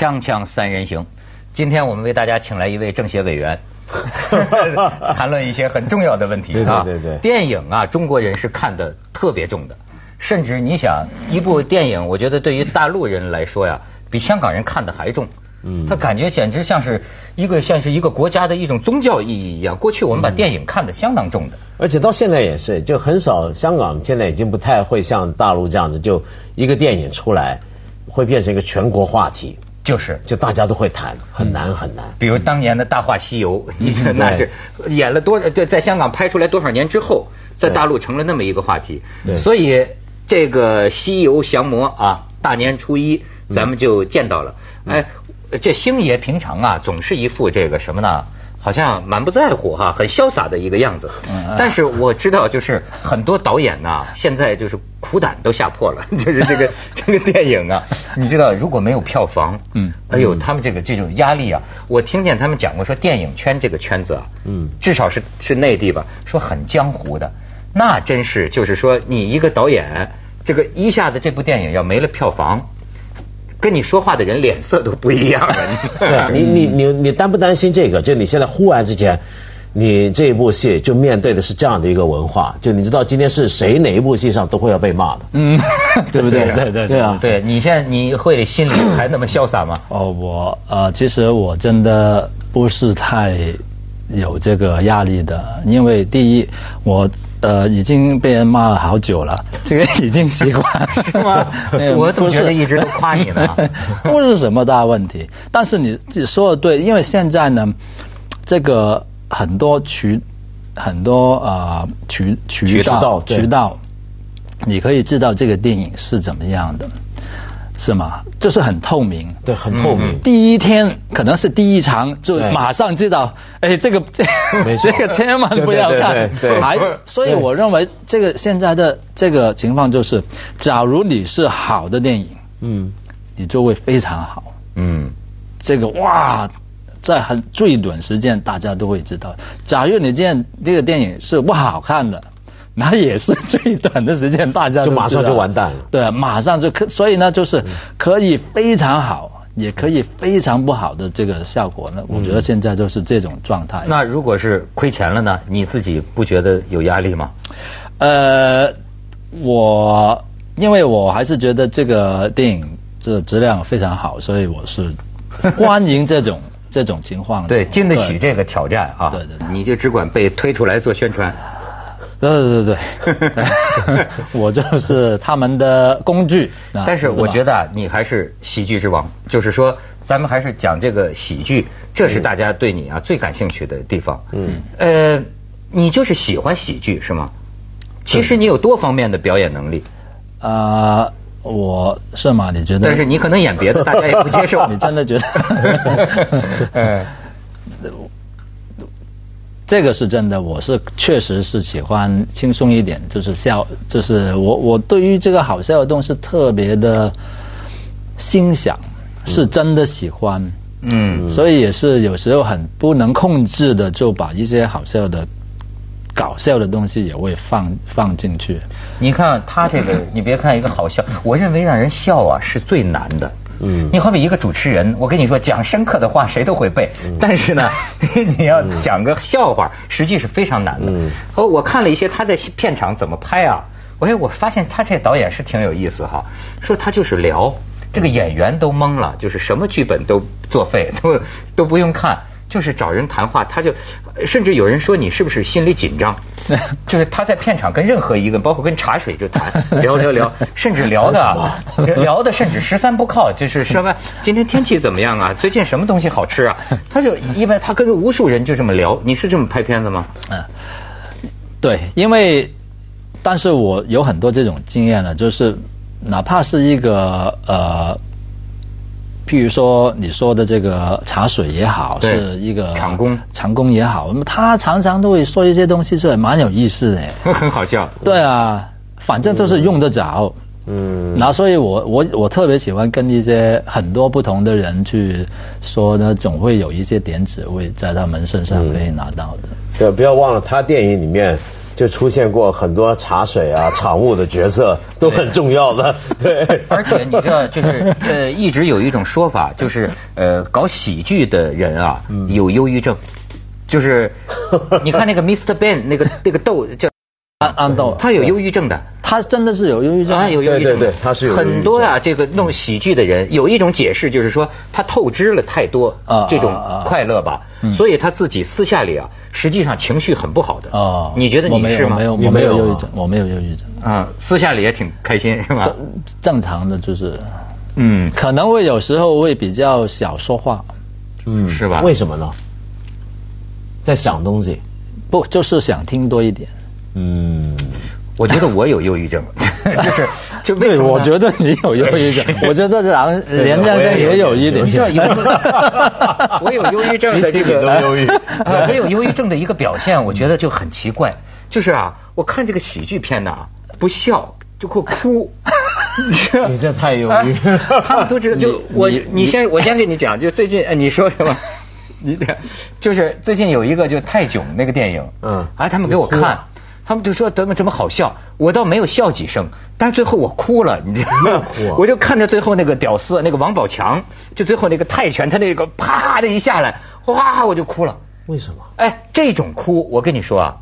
锵锵三人行，今天我们为大家请来一位政协委员，谈论一些很重要的问题啊。对对对，电影啊，中国人是看的特别重的，甚至你想，一部电影，我觉得对于大陆人来说呀，比香港人看的还重。嗯，他感觉简直像是一个像是一个国家的一种宗教意义一样。过去我们把电影看得相当重的，而且到现在也是，就很少。香港现在已经不太会像大陆这样子，就一个电影出来会变成一个全国话题。就是，就大家都会谈，很难很难。比如当年的大话西游，你说 那是演了多在在香港拍出来多少年之后，在大陆成了那么一个话题。所以这个西游降魔啊，大年初一咱们就见到了。哎，这星爷平常啊，总是一副这个什么呢？好像蛮不在乎哈，很潇洒的一个样子。但是我知道，就是 很多导演呐，现在就是苦胆都吓破了，就是这个 这个电影啊，你知道如果没有票房，嗯，哎呦，他们这个这种压力啊，我听见他们讲过，说电影圈这个圈子啊，嗯，至少是是内地吧，说很江湖的，那真是就是说你一个导演，这个一下子这部电影要没了票房。跟你说话的人脸色都不一样了。你你你你担不担心这个？就你现在忽然之间，你这一部戏就面对的是这样的一个文化，就你知道今天是谁哪一部戏上都会要被骂的，嗯，对不对？对 对对啊！对你现在你会心里 还那么潇洒吗？哦，我呃，其实我真的不是太有这个压力的，因为第一我。呃，已经被人骂了好久了，这个已经习惯是吗？我怎么觉得一直都夸你呢？不是 什么大问题，但是你自己说的对，因为现在呢，这个很多渠，很多呃渠渠道渠道，你可以知道这个电影是怎么样的。是吗？这是很透明，对，很透明。第一天可能是第一场，就马上知道，哎，这个 这个千万不要看。对，还所以我认为这个现在的这个情况就是，假如你是好的电影，嗯，你就会非常好，嗯，这个哇，在很最短时间大家都会知道。假如你这样这个电影是不好看的。那也是最短的时间，大家就马上就完蛋了。对，马上就可，所以呢，就是可以非常好，也可以非常不好的这个效果呢。我觉得现在就是这种状态。那如果是亏钱了呢？你自己不觉得有压力吗？呃，我因为我还是觉得这个电影这质量非常好，所以我是 欢迎这种这种情况。对，经得起这个挑战啊！对对，你就只管被推出来做宣传。对对对对，我就是他们的工具。但是我觉得啊，你还是喜剧之王，就是说，咱们还是讲这个喜剧，这是大家对你啊最感兴趣的地方。嗯，呃，你就是喜欢喜剧是吗？其实你有多方面的表演能力。啊，我是吗？你觉得？但是你可能演别的，大家也不接受。你真的觉得？嗯。这个是真的，我是确实是喜欢轻松一点，就是笑，就是我我对于这个好笑的东西特别的欣赏，是真的喜欢，嗯，所以也是有时候很不能控制的，就把一些好笑的、搞笑的东西也会放放进去。你看他这个，你别看一个好笑，我认为让人笑啊是最难的。嗯，你好比一个主持人，我跟你说讲深刻的话谁都会背，但是呢，你要讲个笑话，实际是非常难的。和我看了一些他在片场怎么拍啊，哎，我发现他这导演是挺有意思哈，说他就是聊，这个演员都懵了，就是什么剧本都作废，都都不用看。就是找人谈话，他就甚至有人说你是不是心里紧张？就是他在片场跟任何一个，包括跟茶水就谈 聊聊聊，甚至聊的 聊的甚至十三不靠，就是说吧，今天天气怎么样啊？最近什么东西好吃啊？他就一般他跟无数人就这么聊。你是这么拍片子吗？嗯，对，因为但是我有很多这种经验了，就是哪怕是一个呃。譬如说你说的这个茶水也好，是一个长工，长工也好，那么他常常都会说一些东西出来，蛮有意思的，很好笑。对啊，反正就是用得着。嗯。那所以我我我特别喜欢跟一些很多不同的人去说呢，总会有一些点子会在他们身上可以拿到的。对，不要忘了他电影里面。就出现过很多茶水啊、场务的角色，都很重要的。对，而且你知道，就是 呃，一直有一种说法，就是呃，搞喜剧的人啊，有忧郁症，就是你看那个 Mr. Ben 那个那个豆叫。安安豆，他有忧郁症的，他真的是有忧郁症，啊，有忧郁症，对对对，他是有很多啊。这个弄喜剧的人有一种解释，就是说他透支了太多啊这种快乐吧，所以他自己私下里啊，实际上情绪很不好的。啊，你觉得你是吗？没有，我没有忧郁症，我没有忧郁症。啊，私下里也挺开心，是吧？正常的就是，嗯，可能会有时候会比较少说话，嗯，是吧？为什么呢？在想东西，不就是想听多一点？嗯，我觉得我有忧郁症，就是就对，我觉得你有忧郁症，我觉得梁连先生也有一点，我有忧郁症。的 这个，我有忧郁症的一个表现，我觉得就很奇怪，就是啊，我看这个喜剧片呢，不笑就会哭，你这太忧郁，他们都知道，就我你先我先跟你讲，就最近你说什么？你就是最近有一个就泰囧那个电影，嗯，哎，他们给我看。他们就说怎么怎么好笑，我倒没有笑几声，但是最后我哭了，你知道吗？我就看着最后那个屌丝那个王宝强，就最后那个泰拳，他那个啪的一下来，哗我就哭了。为什么？哎，这种哭，我跟你说啊，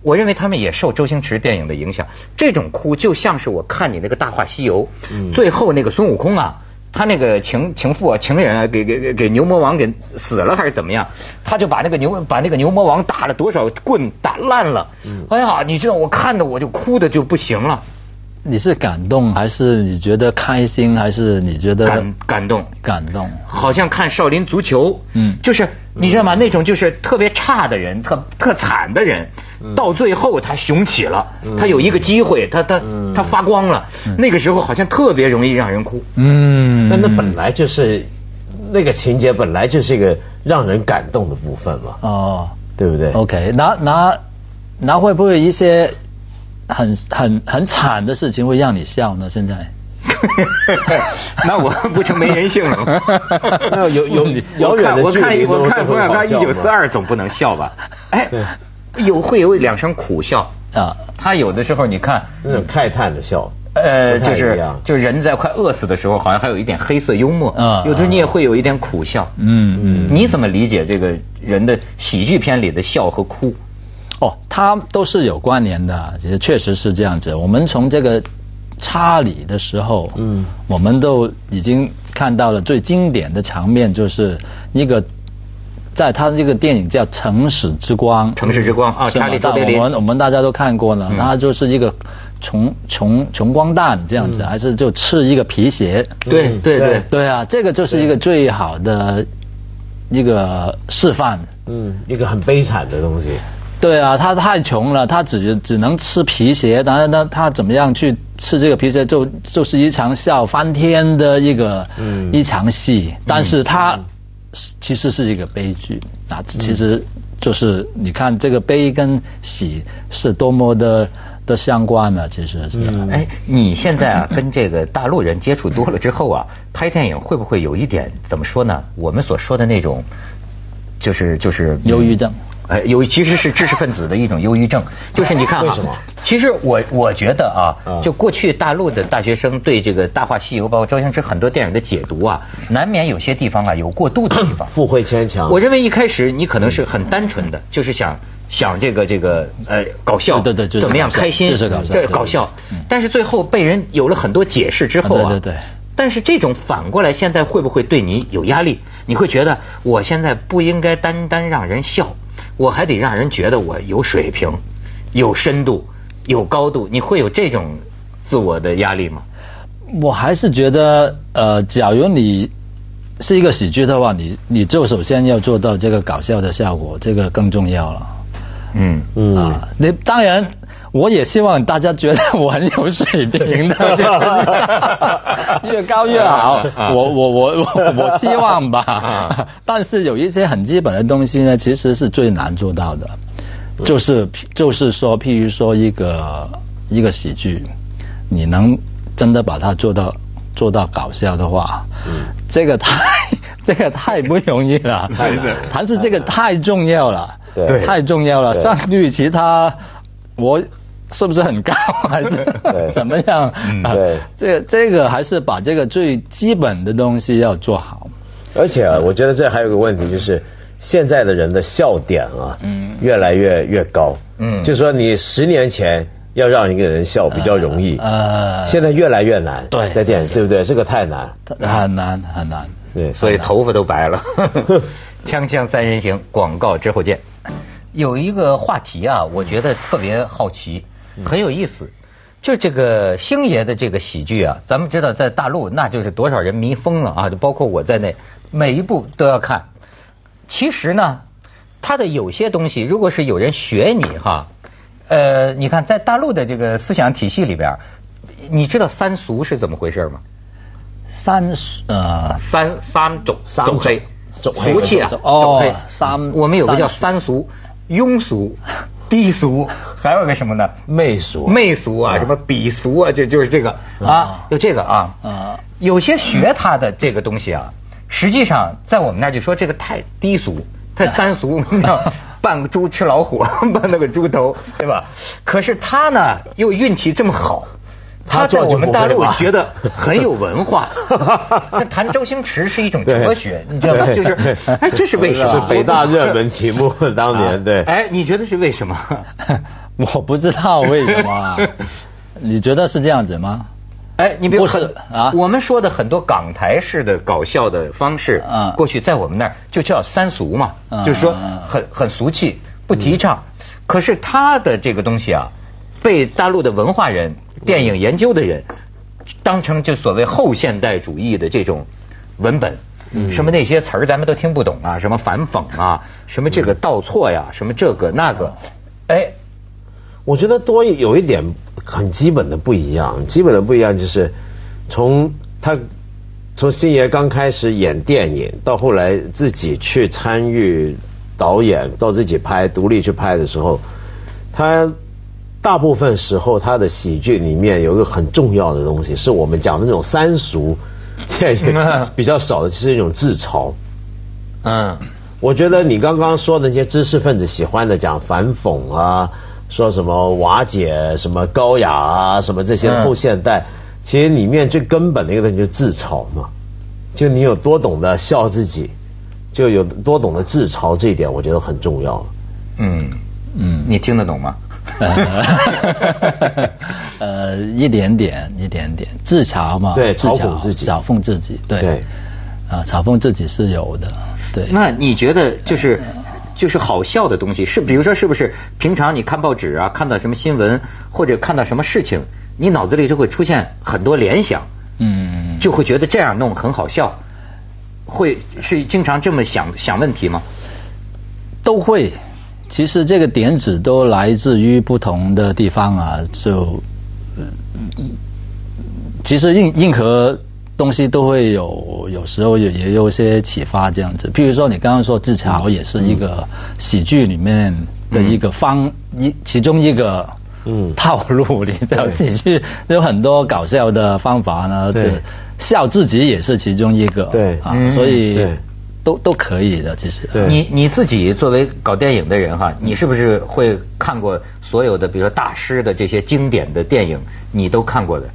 我认为他们也受周星驰电影的影响。这种哭就像是我看你那个《大话西游》，最后那个孙悟空啊。他那个情情妇啊，情人啊，给给给给牛魔王给死了还是怎么样？他就把那个牛把那个牛魔王打了多少棍打烂了。哎呀，你知道我看的我就哭的就不行了。你是感动还是你觉得开心还是你觉得感感动感动？好像看少林足球，嗯，就是你知道吗？那种就是特别差的人，特特惨的人，到最后他雄起了，他有一个机会，他他他发光了，那个时候好像特别容易让人哭。嗯，那那本来就是那个情节本来就是一个让人感动的部分嘛。哦，对不对？OK，那那那会不会一些？很很很惨的事情会让你笑呢？现在，那我不成没人性了？那有有遥远的我看我看冯小刚一九四二总不能笑吧？哎，有会有两声苦笑啊。他有的时候你看那种泰坦的笑，呃，就是就人在快饿死的时候，好像还有一点黑色幽默啊。有的时候你也会有一点苦笑。嗯嗯。你怎么理解这个人的喜剧片里的笑和哭？哦，它都是有关联的，其实确实是这样子。我们从这个查理的时候，嗯，我们都已经看到了最经典的场面，就是一个在他这个电影叫《城市之光》。城市之光啊，查理·特我们我们大家都看过了，他就是一个穷穷穷光蛋这样子，还是就吃一个皮鞋？对对对对啊，这个就是一个最好的一个示范。嗯，一个很悲惨的东西。对啊，他太穷了，他只只能吃皮鞋。当然，他他怎么样去吃这个皮鞋，就就是一场笑翻天的一个一场戏。但是他其实是一个悲剧啊，其实就是你看这个悲跟喜是多么的的相关呢？其实是。哎，你现在啊跟这个大陆人接触多了之后啊，拍电影会不会有一点怎么说呢？我们所说的那种，就是就是忧郁症。哎，有其实是知识分子的一种忧郁症，就是你看啊，为什么？其实我我觉得啊，就过去大陆的大学生对这个《大话西游》包括周星驰很多电影的解读啊，难免有些地方啊有过度的地方，附会牵强。我认为一开始你可能是很单纯的，就是想想这个这个呃搞笑，对对对，怎么样开心，这是搞笑，这搞笑。但是最后被人有了很多解释之后啊，对对。但是这种反过来，现在会不会对你有压力？你会觉得我现在不应该单单让人笑。我还得让人觉得我有水平、有深度、有高度，你会有这种自我的压力吗？我还是觉得，呃，假如你是一个喜剧的话，你你就首先要做到这个搞笑的效果，这个更重要了。嗯嗯啊，你当然。我也希望大家觉得我很有水平的，越高越好。我我我我我希望吧。但是有一些很基本的东西呢，其实是最难做到的。就是就是说，譬如说一个一个喜剧，你能真的把它做到做到搞笑的话，这个太 这个太不容易了。但是这个太重要了，对，太重要了。相对于其他。我是不是很高还是怎么样？对，这个这个还是把这个最基本的东西要做好。而且啊，我觉得这还有个问题就是。现在的人的笑点啊，嗯，越来越越高，嗯，就说你十年前要让一个人笑比较容易，呃，现在越来越难，对，在电对不对？这个太难，很难很难，对，所以头发都白了。锵锵三人行，广告之后见。有一个话题啊，我觉得特别好奇，很有意思，就这个星爷的这个喜剧啊，咱们知道在大陆那就是多少人迷疯了啊，就包括我在内，每一部都要看。其实呢，他的有些东西，如果是有人学你哈，呃，你看在大陆的这个思想体系里边，你知道三俗是怎么回事吗？三呃三三种种黑俗气啊，哦三我们有个叫三俗，庸俗、低俗，还有个什么呢？媚俗、媚俗啊，什么鄙俗啊，就就是这个啊，就这个啊啊，有些学他的这个东西啊。实际上，在我们那儿就说这个太低俗，太三俗，扮个猪吃老虎，扮那个猪头，对吧？可是他呢，又运气这么好，他在我们大陆觉得很有文化。他谈周星驰是一种哲学，你知道吗？就是，哎，这是为什么？是北大热门 题目，当年对。哎，你觉得是为什么？我不知道为什么。你觉得是这样子吗？哎，你比如很啊，我们说的很多港台式的搞笑的方式，啊，过去在我们那儿就叫三俗嘛，就是说很很俗气，不提倡。可是他的这个东西啊，被大陆的文化人、电影研究的人当成就所谓后现代主义的这种文本，什么那些词儿咱们都听不懂啊，什么反讽啊，什么这个倒错呀，什么这个那个，哎。我觉得多有一点很基本的不一样，基本的不一样就是从他从星爷刚开始演电影，到后来自己去参与导演，到自己拍独立去拍的时候，他大部分时候他的喜剧里面有一个很重要的东西，是我们讲的那种三俗电影比较少的，就是一种自嘲。嗯，我觉得你刚刚说的那些知识分子喜欢的讲反讽啊。说什么瓦解什么高雅啊，什么这些后现代，其实里面最根本的一个东西就是自嘲嘛。就你有多懂得笑自己，就有多懂得自嘲，这一点我觉得很重要。嗯嗯，你听得懂吗？呃，一点点，一点点，自嘲嘛，对，嘲讽自己，嘲讽自己，对，啊，嘲讽自己是有的，对。那你觉得就是？就是好笑的东西，是比如说，是不是平常你看报纸啊，看到什么新闻或者看到什么事情，你脑子里就会出现很多联想，嗯，就会觉得这样弄很好笑，会是经常这么想想问题吗？都会，其实这个点子都来自于不同的地方啊，就，其实硬硬核。东西都会有，有时候也也有一些启发这样子。譬如说，你刚刚说自嘲也是一个喜剧里面的一个方一其中一个嗯套路。你知道，喜剧有很多搞笑的方法呢，对，笑自己也是其中一个。对啊，所以都都可以的，其实。你你自己作为搞电影的人哈，你是不是会看过所有的，比如说大师的这些经典的电影，你都看过的？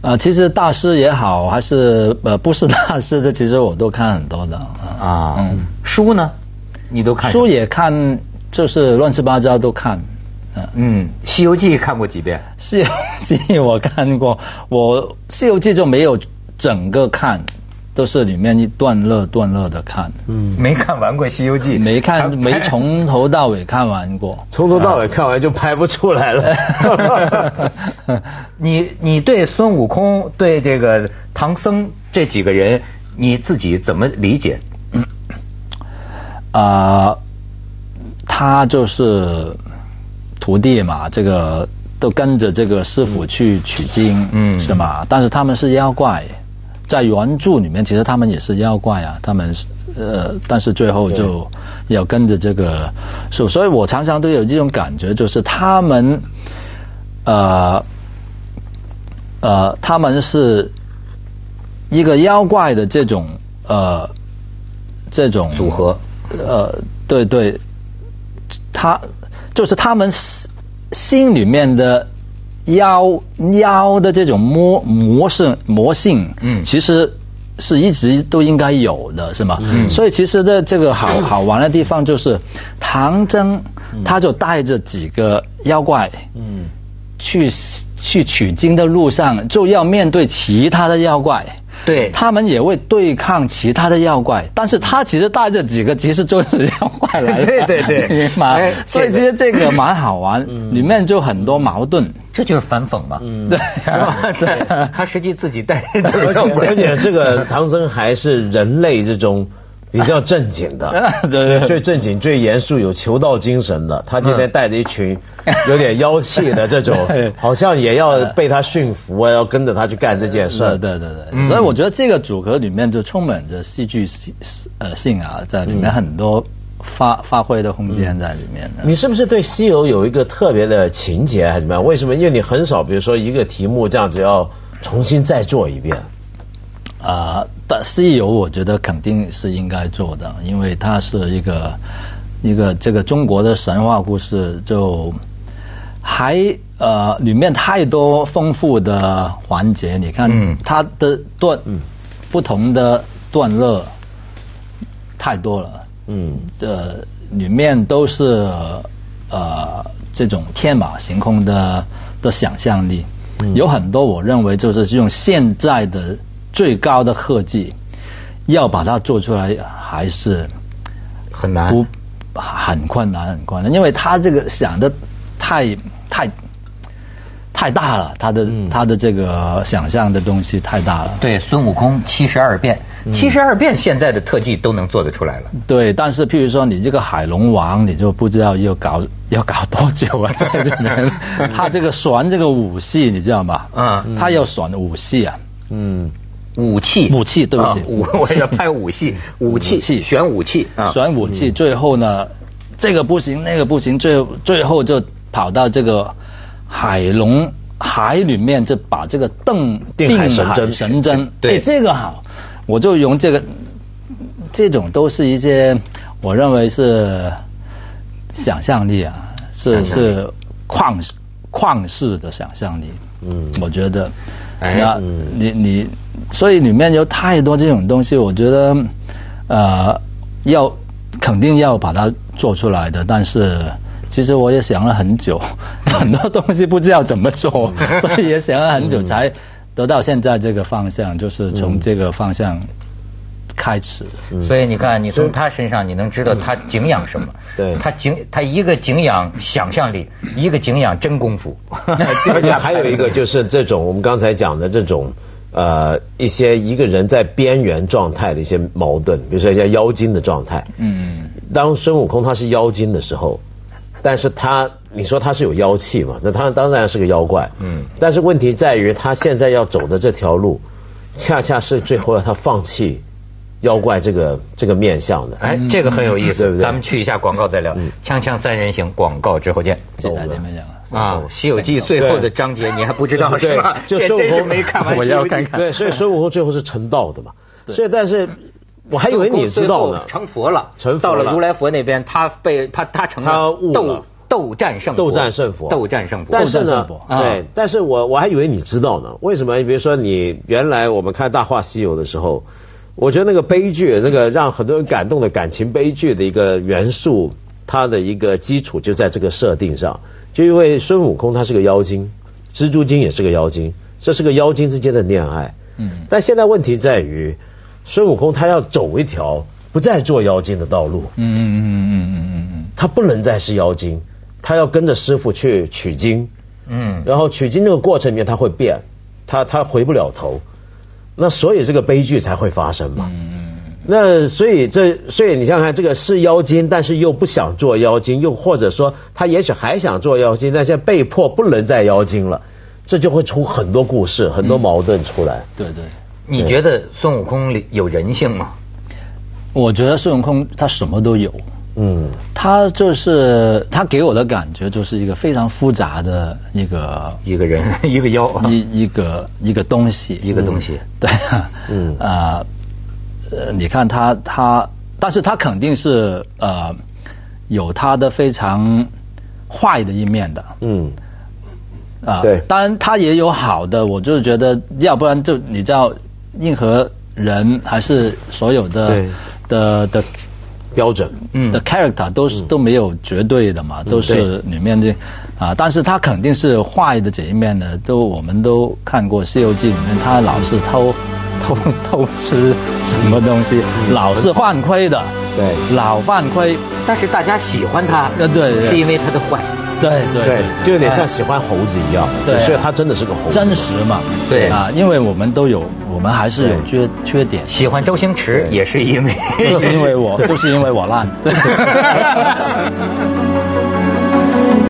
呃，其实大师也好，还是呃不是大师的，其实我都看很多的啊。嗯，书呢，你都看？书也看，就是乱七八糟都看。嗯，《西游记》看过几遍？《西游记》我看过，我《西游记》就没有整个看。都是里面一段落段落的看，嗯，没看完过《西游记》，没看，没从头到尾看完过，从头到尾看完就拍不出来了。你你对孙悟空、对这个唐僧这几个人，你自己怎么理解？啊，他就是徒弟嘛，这个都跟着这个师傅去取经，嗯，是吗？但是他们是妖怪。在原著里面，其实他们也是妖怪啊，他们呃，但是最后就要跟着这个，所所以，我常常都有这种感觉，就是他们呃呃，他们是一个妖怪的这种呃这种组合，呃，对对，他就是他们心里面的妖妖的这种魔魔性魔性，嗯，其实是一直都应该有的，是吗？嗯，所以其实的这个好好玩的地方就是唐僧，他就带着几个妖怪，嗯，去去取经的路上就要面对其他的妖怪。对，他们也会对抗其他的妖怪，但是他其实带着几个其实就是妖怪来的，对对对，嘛，所以其实这个蛮好玩，里面就很多矛盾，这就是反讽嘛，对，对，他实际自己带，而且而且这个唐僧还是人类之中。比较正经的，对 对，最正经、最严肃、有求道精神的。他今天带着一群有点妖气的这种，好像也要被他驯服啊，要跟着他去干这件事。对对对，所以我觉得这个组合里面就充满着戏剧性呃性啊，在里面很多发发挥的空间在里面。你是不是对西游有一个特别的情节还是怎么样？为什么？因为你很少，比如说一个题目这样子要重新再做一遍。啊，但西游我觉得肯定是应该做的，因为它是一个一个这个中国的神话故事，就还呃里面太多丰富的环节。你看它的段不同的段落太多了，嗯，这里面都是呃这种天马行空的的想象力，有很多我认为就是用现在的。最高的科技，要把它做出来还是很难，不很困难，很困难，因为他这个想的太太太大了，他的他的这个想象的东西太大了。对，孙悟空七十二变，七十二变现在的特技都能做得出来了。对，但是譬如说你这个海龙王，你就不知道要搞要搞多久啊，在里面。他这个选这个武戏，你知道吗？嗯，他要选武戏啊。嗯。武器，武器，对不起，武，我 要拍 武器，武器，选武器，啊。选武器，最后呢，这个不行，那个不行，最最后就跑到这个海龙海里面，就把这个定定海神针，神针，对，这个好，我就用这个，这种都是一些我认为是想象力啊，是是旷旷世的想象力，嗯，我觉得。哎呀，你你，所以里面有太多这种东西，我觉得，呃，要肯定要把它做出来的。但是，其实我也想了很久，很多东西不知道怎么做，所以也想了很久，才得到现在这个方向，就是从这个方向。开始，所以你看，你从他身上你能知道他敬仰什么？对，他敬他一个敬仰想象力，一个敬仰真功夫。而且还有一个就是这种我们刚才讲的这种呃一些一个人在边缘状态的一些矛盾，比如说像妖精的状态。嗯。当孙悟空他是妖精的时候，但是他你说他是有妖气嘛？那他当然是个妖怪。嗯。但是问题在于他现在要走的这条路，恰恰是最后要他放弃。妖怪这个这个面相的，哎，这个很有意思，对不对？咱们去一下广告再聊。锵锵三人行，广告之后见。走了。啊，《西游记》最后的章节你还不知道是吧？就孙悟空没看完，我要看看。对，所以孙悟空最后是成道的嘛。所以，但是我还以为你知道呢。成佛了，成到了如来佛那边，他被他他成了斗斗战胜斗战胜佛，斗战胜佛。但是呢，对，但是我我还以为你知道呢。为什么？比如说，你原来我们看《大话西游》的时候。我觉得那个悲剧，那个让很多人感动的感情悲剧的一个元素，它的一个基础就在这个设定上。就因为孙悟空他是个妖精，蜘蛛精也是个妖精，这是个妖精之间的恋爱。嗯。但现在问题在于，孙悟空他要走一条不再做妖精的道路。嗯嗯嗯嗯嗯嗯嗯。他不能再是妖精，他要跟着师傅去取经。嗯。然后取经这个过程里面他会变，他他回不了头。那所以这个悲剧才会发生嘛？嗯那所以这所以你想想看，这个是妖精，但是又不想做妖精，又或者说他也许还想做妖精，但现在被迫不能再妖精了，这就会出很多故事，很多矛盾出来。对对。你觉得孙悟空里有人性吗？我觉得孙悟空他什么都有。嗯，他就是他给我的感觉就是一个非常复杂的一个一个人 一个妖。一一个一个东西。一个东西。对嗯。啊呃你看他他但是他肯定是呃有他的非常坏的一面的。嗯，啊，对。当然他也有好的，我就是觉得，要不然就你知道，任何人还是所有的的的标准。嗯。的 character 都是、都没有绝对的嘛，都是里面的啊，但是他肯定是坏的这一面呢，都我们都看过《西游记》里面，他老是偷 偷偷吃什么东西，老是犯规的，对。老犯规，但是大家喜欢他，呃对对。是因为他的坏。对对对，就有点像喜欢猴子一样，对啊所以他真的是个猴子。真实嘛，对啊，因为我们都有，我们还是有缺缺点。喜欢周星驰也是因为，不是因为我，就是因为我烂。